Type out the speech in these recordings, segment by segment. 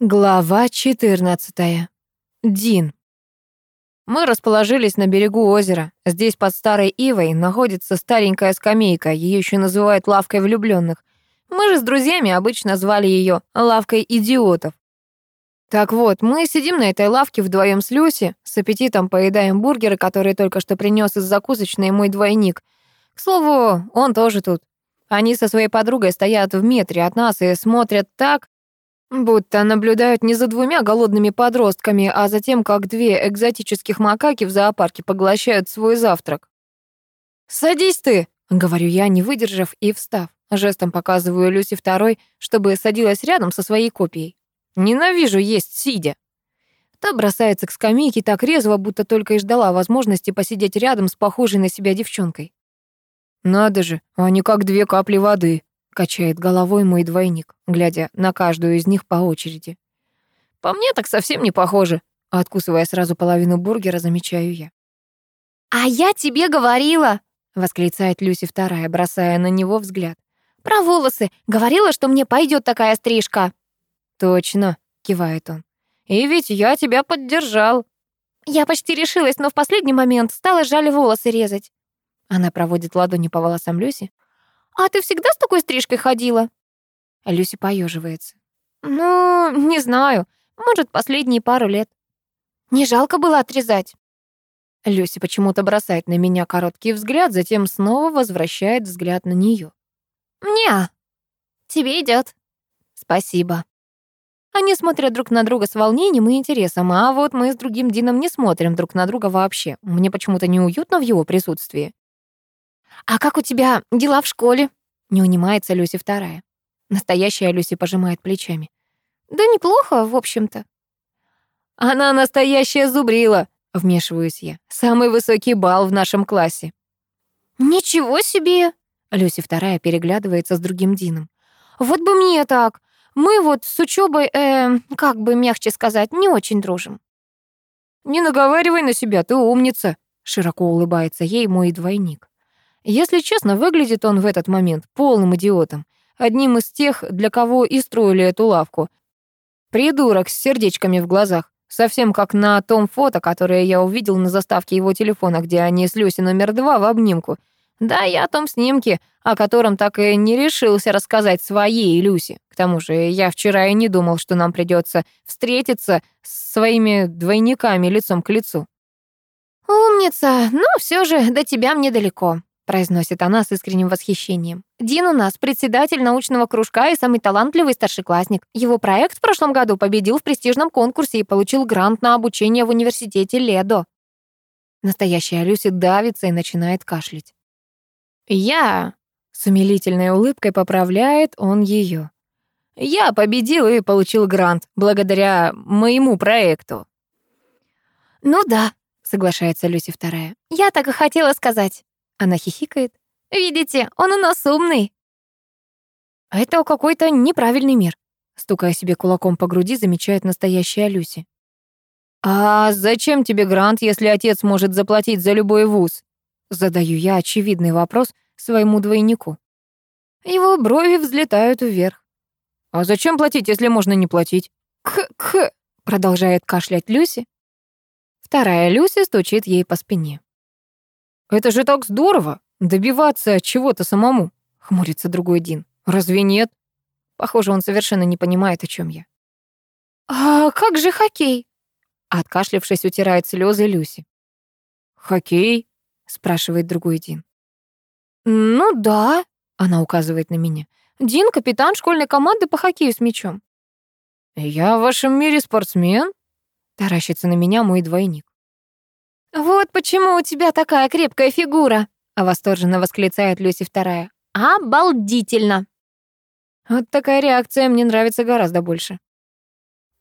Глава 14. Дин. Мы расположились на берегу озера. Здесь под старой ивой находится старенькая скамейка, ее еще называют лавкой влюбленных. Мы же с друзьями обычно звали ее лавкой идиотов. Так вот, мы сидим на этой лавке вдвоем с Люси, с аппетитом поедаем бургеры, которые только что принес из закусочной мой двойник. К слову, он тоже тут. Они со своей подругой стоят в метре от нас и смотрят так, Будто наблюдают не за двумя голодными подростками, а за тем, как две экзотических макаки в зоопарке поглощают свой завтрак. «Садись ты!» — говорю я, не выдержав и встав. Жестом показываю Люси второй, чтобы садилась рядом со своей копией. «Ненавижу есть сидя!» Та бросается к скамейке так резво, будто только и ждала возможности посидеть рядом с похожей на себя девчонкой. «Надо же, они как две капли воды!» Качает головой мой двойник, глядя на каждую из них по очереди. По мне так совсем не похоже. Откусывая сразу половину бургера, замечаю я. «А я тебе говорила!» — восклицает Люси вторая, бросая на него взгляд. «Про волосы! Говорила, что мне пойдет такая стрижка!» «Точно!» — кивает он. «И ведь я тебя поддержал!» «Я почти решилась, но в последний момент стало жаль волосы резать!» Она проводит ладони по волосам Люси. «А ты всегда с такой стрижкой ходила?» Люси поеживается. «Ну, не знаю. Может, последние пару лет. Не жалко было отрезать?» Люси почему-то бросает на меня короткий взгляд, затем снова возвращает взгляд на нее. «Не, тебе идет. «Спасибо». Они смотрят друг на друга с волнением и интересом, а вот мы с другим Дином не смотрим друг на друга вообще. Мне почему-то неуютно в его присутствии. «А как у тебя дела в школе?» Не унимается Люси вторая. Настоящая Люси пожимает плечами. «Да неплохо, в общем-то». «Она настоящая зубрила», — вмешиваюсь я. «Самый высокий балл в нашем классе». «Ничего себе!» Люси вторая переглядывается с другим Дином. «Вот бы мне так! Мы вот с учебой, э, как бы мягче сказать, не очень дружим». «Не наговаривай на себя, ты умница», — широко улыбается ей мой двойник. Если честно, выглядит он в этот момент полным идиотом. Одним из тех, для кого и строили эту лавку. Придурок с сердечками в глазах. Совсем как на том фото, которое я увидел на заставке его телефона, где они с Люси номер два в обнимку. Да, я о том снимке, о котором так и не решился рассказать своей Люси. К тому же я вчера и не думал, что нам придется встретиться с своими двойниками лицом к лицу. «Умница, но все же до тебя мне далеко», произносит она с искренним восхищением. Дин у нас председатель научного кружка и самый талантливый старшеклассник. Его проект в прошлом году победил в престижном конкурсе и получил грант на обучение в университете Ледо. Настоящая Люси давится и начинает кашлять. «Я...» — с умилительной улыбкой поправляет он ее. «Я победил и получил грант благодаря моему проекту». «Ну да», — соглашается Люси вторая. «Я так и хотела сказать». Она хихикает. «Видите, он у нас умный». Это какой-то неправильный мир. Стукая себе кулаком по груди, замечает настоящая Люси. «А зачем тебе грант, если отец может заплатить за любой вуз?» Задаю я очевидный вопрос своему двойнику. Его брови взлетают вверх. «А зачем платить, если можно не платить?» «К-к», продолжает кашлять Люси. Вторая Люси стучит ей по спине. «Это же так здорово! Добиваться чего-то самому!» — хмурится другой Дин. «Разве нет?» Похоже, он совершенно не понимает, о чем я. «А как же хоккей?» Откашлившись, утирает слезы Люси. «Хоккей?» — спрашивает другой Дин. «Ну да», — она указывает на меня. «Дин — капитан школьной команды по хоккею с мячом». «Я в вашем мире спортсмен?» — таращится на меня мой двойник. «Вот почему у тебя такая крепкая фигура!» — восторженно восклицает Люси вторая. «Обалдительно!» Вот такая реакция мне нравится гораздо больше.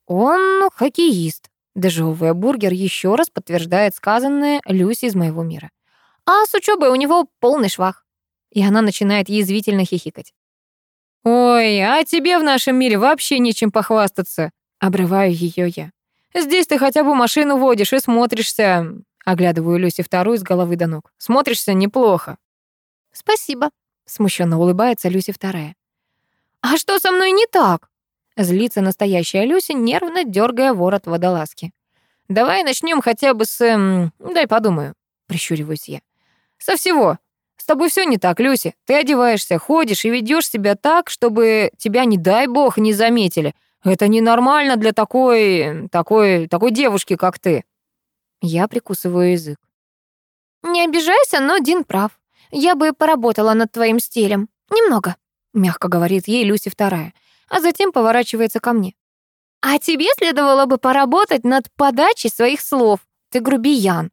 Он хоккеист. Дожевывая бургер, еще раз подтверждает сказанное Люси из моего мира. А с учебой у него полный швах. И она начинает язвительно хихикать. «Ой, а тебе в нашем мире вообще нечем похвастаться!» Обрываю ее я. «Здесь ты хотя бы машину водишь и смотришься Оглядываю Люси вторую с головы до ног. Смотришься неплохо. Спасибо. Смущенно улыбается Люси вторая. А что со мной не так? Злится настоящая Люся, нервно дергая ворот водолазки. «Давай начнем хотя бы с... Эм, дай подумаю», — прищуриваюсь я. «Со всего. С тобой все не так, Люся. Ты одеваешься, ходишь и ведешь себя так, чтобы тебя, не дай бог, не заметили. Это ненормально для такой... такой... такой девушки, как ты». Я прикусываю язык. «Не обижайся, но Дин прав. Я бы поработала над твоим стилем. Немного», — мягко говорит ей Люси вторая, а затем поворачивается ко мне. «А тебе следовало бы поработать над подачей своих слов. Ты грубиян».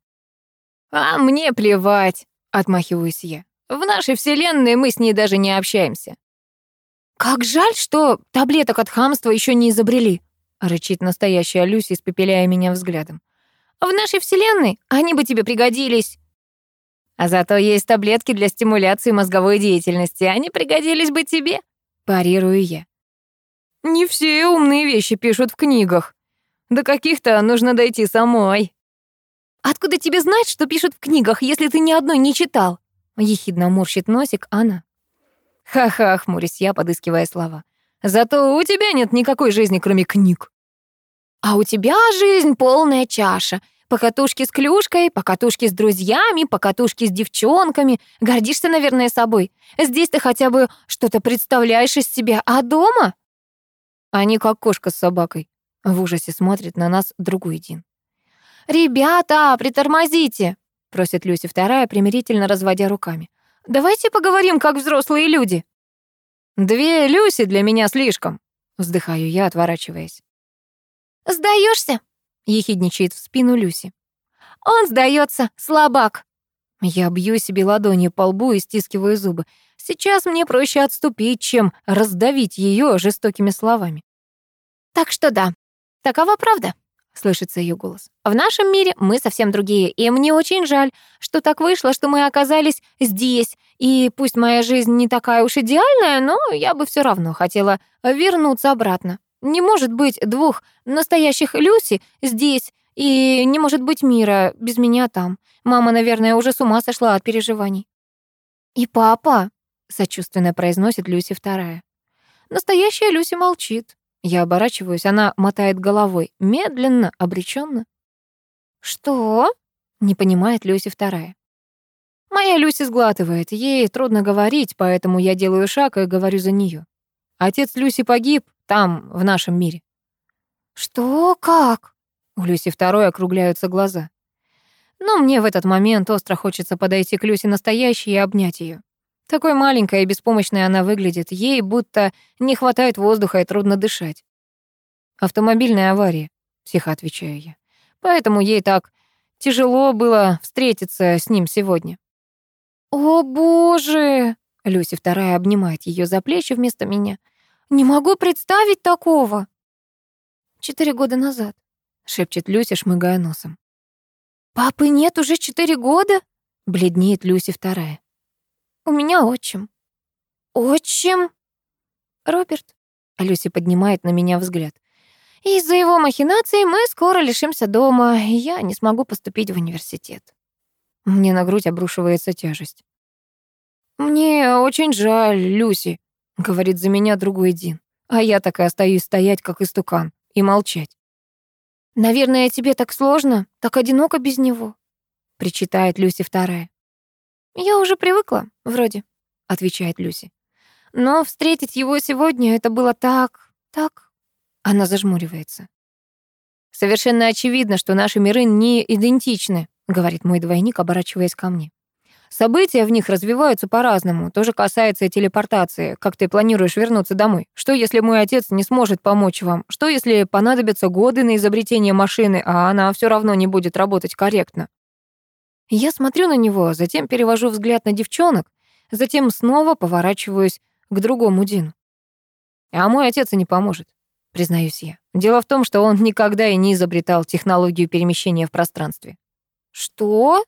«А мне плевать», — отмахиваюсь я. «В нашей вселенной мы с ней даже не общаемся». «Как жаль, что таблеток от хамства еще не изобрели», — рычит настоящая Люси, испепеляя меня взглядом. «В нашей вселенной они бы тебе пригодились». А зато есть таблетки для стимуляции мозговой деятельности. Они пригодились бы тебе, парирую я. Не все умные вещи пишут в книгах. До каких-то нужно дойти самой. Откуда тебе знать, что пишут в книгах, если ты ни одной не читал? Ехидно морщит носик она. Ха-ха, хмурюсь я, подыскивая слова. Зато у тебя нет никакой жизни, кроме книг. А у тебя жизнь полная чаша. Покатушки с клюшкой, покатушки с друзьями, покатушки с девчонками. Гордишься, наверное, собой. Здесь ты хотя бы что-то представляешь из себя, а дома? Они как кошка с собакой. В ужасе смотрит на нас другой Дин. «Ребята, притормозите!» — просит Люси вторая, примирительно разводя руками. «Давайте поговорим, как взрослые люди». «Две Люси для меня слишком», — вздыхаю я, отворачиваясь. «Сдаешься?» — ехидничает в спину Люси. «Он сдается, слабак!» Я бью себе ладонью по лбу и стискиваю зубы. Сейчас мне проще отступить, чем раздавить ее жестокими словами. «Так что да, такова правда», — слышится ее голос. «В нашем мире мы совсем другие, и мне очень жаль, что так вышло, что мы оказались здесь, и пусть моя жизнь не такая уж идеальная, но я бы все равно хотела вернуться обратно. Не может быть двух настоящих Люси здесь, и не может быть мира без меня там. Мама, наверное, уже с ума сошла от переживаний. «И папа», — сочувственно произносит Люси вторая. Настоящая Люси молчит. Я оборачиваюсь, она мотает головой, медленно, обреченно. «Что?» — не понимает Люси вторая. Моя Люси сглатывает, ей трудно говорить, поэтому я делаю шаг и говорю за нее. Отец Люси погиб, там, в нашем мире. Что? Как? У Люси второй округляются глаза. Но мне в этот момент остро хочется подойти к Люси настоящей и обнять ее. Такой маленькой и беспомощной она выглядит, ей будто не хватает воздуха и трудно дышать. Автомобильная авария, психо отвечаю я. Поэтому ей так тяжело было встретиться с ним сегодня. «О, боже!» Люси вторая обнимает ее за плечи вместо меня. Не могу представить такого. Четыре года назад, шепчет Люся, шмыгая носом. Папы нет уже четыре года? Бледнеет Люси вторая. У меня отчим. Отчим? Роберт. Люси поднимает на меня взгляд. Из-за его махинаций мы скоро лишимся дома, и я не смогу поступить в университет. Мне на грудь обрушивается тяжесть. Мне очень жаль, Люси, — говорит за меня другой Дин. А я так и остаюсь стоять, как истукан, и молчать. «Наверное, тебе так сложно, так одиноко без него», — причитает Люси вторая. «Я уже привыкла, вроде», — отвечает Люси. «Но встретить его сегодня — это было так, так...» Она зажмуривается. «Совершенно очевидно, что наши миры не идентичны», — говорит мой двойник, оборачиваясь ко мне. События в них развиваются по-разному. То же касается и телепортации. Как ты планируешь вернуться домой? Что, если мой отец не сможет помочь вам? Что, если понадобятся годы на изобретение машины, а она все равно не будет работать корректно? Я смотрю на него, затем перевожу взгляд на девчонок, затем снова поворачиваюсь к другому Дину. А мой отец и не поможет, признаюсь я. Дело в том, что он никогда и не изобретал технологию перемещения в пространстве. «Что?»